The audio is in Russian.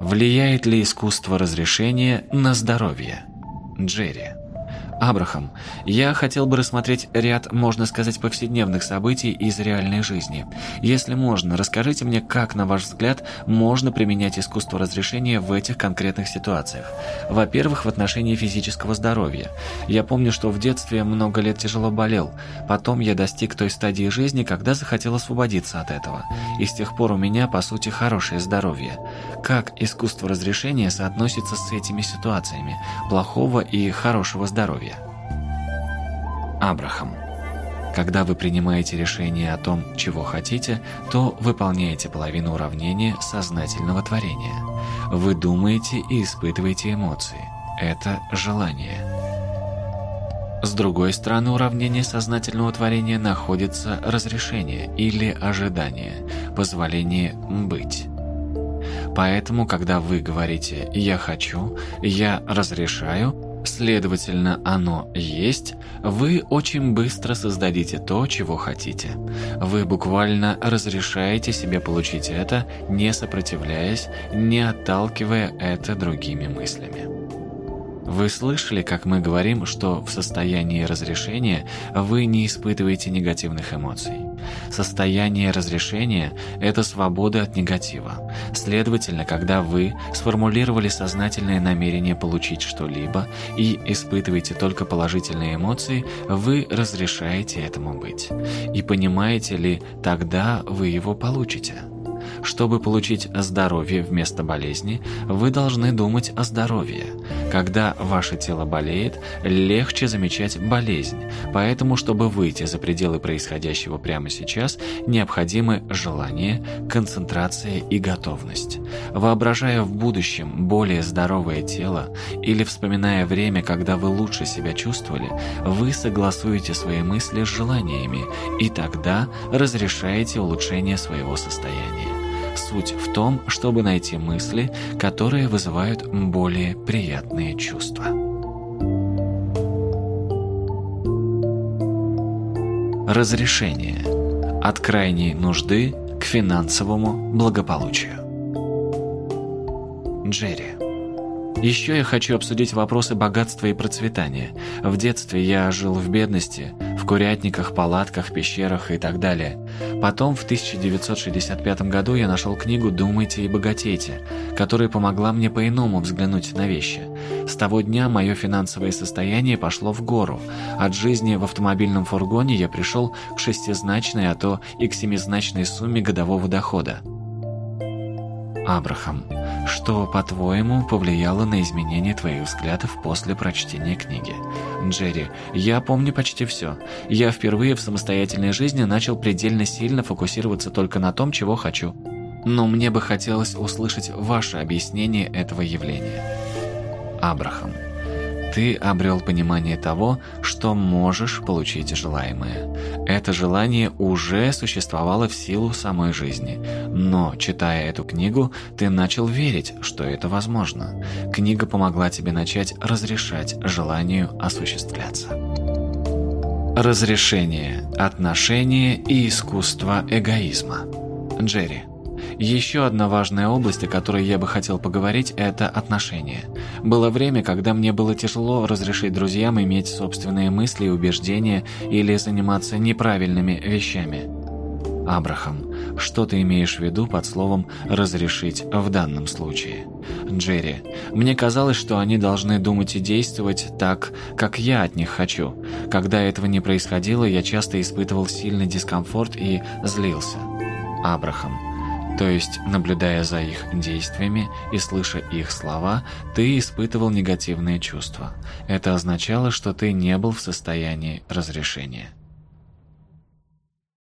Влияет ли искусство разрешения на здоровье? Джерри. Абрахам, я хотел бы рассмотреть ряд, можно сказать, повседневных событий из реальной жизни. Если можно, расскажите мне, как, на ваш взгляд, можно применять искусство разрешения в этих конкретных ситуациях. Во-первых, в отношении физического здоровья. Я помню, что в детстве много лет тяжело болел. Потом я достиг той стадии жизни, когда захотел освободиться от этого. И с тех пор у меня, по сути, хорошее здоровье. Как искусство разрешения соотносится с этими ситуациями плохого и хорошего здоровья? Абрахам. Когда вы принимаете решение о том, чего хотите, то выполняете половину уравнения сознательного творения. Вы думаете и испытываете эмоции. Это желание. С другой стороны уравнения сознательного творения находится разрешение или ожидание, позволение быть. Поэтому, когда вы говорите «я хочу», «я разрешаю», Следовательно, оно есть, вы очень быстро создадите то, чего хотите. Вы буквально разрешаете себе получить это, не сопротивляясь, не отталкивая это другими мыслями. Вы слышали, как мы говорим, что в состоянии разрешения вы не испытываете негативных эмоций? Состояние разрешения – это свобода от негатива. Следовательно, когда вы сформулировали сознательное намерение получить что-либо и испытываете только положительные эмоции, вы разрешаете этому быть. И понимаете ли, тогда вы его получите. Чтобы получить здоровье вместо болезни, вы должны думать о здоровье. Когда ваше тело болеет, легче замечать болезнь, поэтому, чтобы выйти за пределы происходящего прямо сейчас, необходимы желание, концентрация и готовность. Воображая в будущем более здоровое тело или вспоминая время, когда вы лучше себя чувствовали, вы согласуете свои мысли с желаниями и тогда разрешаете улучшение своего состояния. Суть в том, чтобы найти мысли, которые вызывают более приятные чувства. Разрешение. От крайней нужды к финансовому благополучию. Джерри. Еще я хочу обсудить вопросы богатства и процветания. В детстве я жил в бедности, в курятниках, палатках, пещерах и так далее. Потом в 1965 году я нашел книгу «Думайте и богатейте», которая помогла мне по-иному взглянуть на вещи. С того дня мое финансовое состояние пошло в гору. От жизни в автомобильном фургоне я пришел к шестизначной, а то и к семизначной сумме годового дохода. Абрахам, что, по-твоему, повлияло на изменение твоих взглядов после прочтения книги? Джерри, я помню почти все. Я впервые в самостоятельной жизни начал предельно сильно фокусироваться только на том, чего хочу. Но мне бы хотелось услышать ваше объяснение этого явления. Абрахам ты обрел понимание того, что можешь получить желаемое. Это желание уже существовало в силу самой жизни, но, читая эту книгу, ты начал верить, что это возможно. Книга помогла тебе начать разрешать желанию осуществляться. Разрешение, отношения и искусство эгоизма. Джерри еще одна важная область, о которой я бы хотел поговорить, это отношения. Было время, когда мне было тяжело разрешить друзьям иметь собственные мысли и убеждения или заниматься неправильными вещами. Абрахам, что ты имеешь в виду под словом «разрешить» в данном случае? Джерри, мне казалось, что они должны думать и действовать так, как я от них хочу. Когда этого не происходило, я часто испытывал сильный дискомфорт и злился. Абрахам, то есть, наблюдая за их действиями и слыша их слова, ты испытывал негативные чувства. Это означало, что ты не был в состоянии разрешения.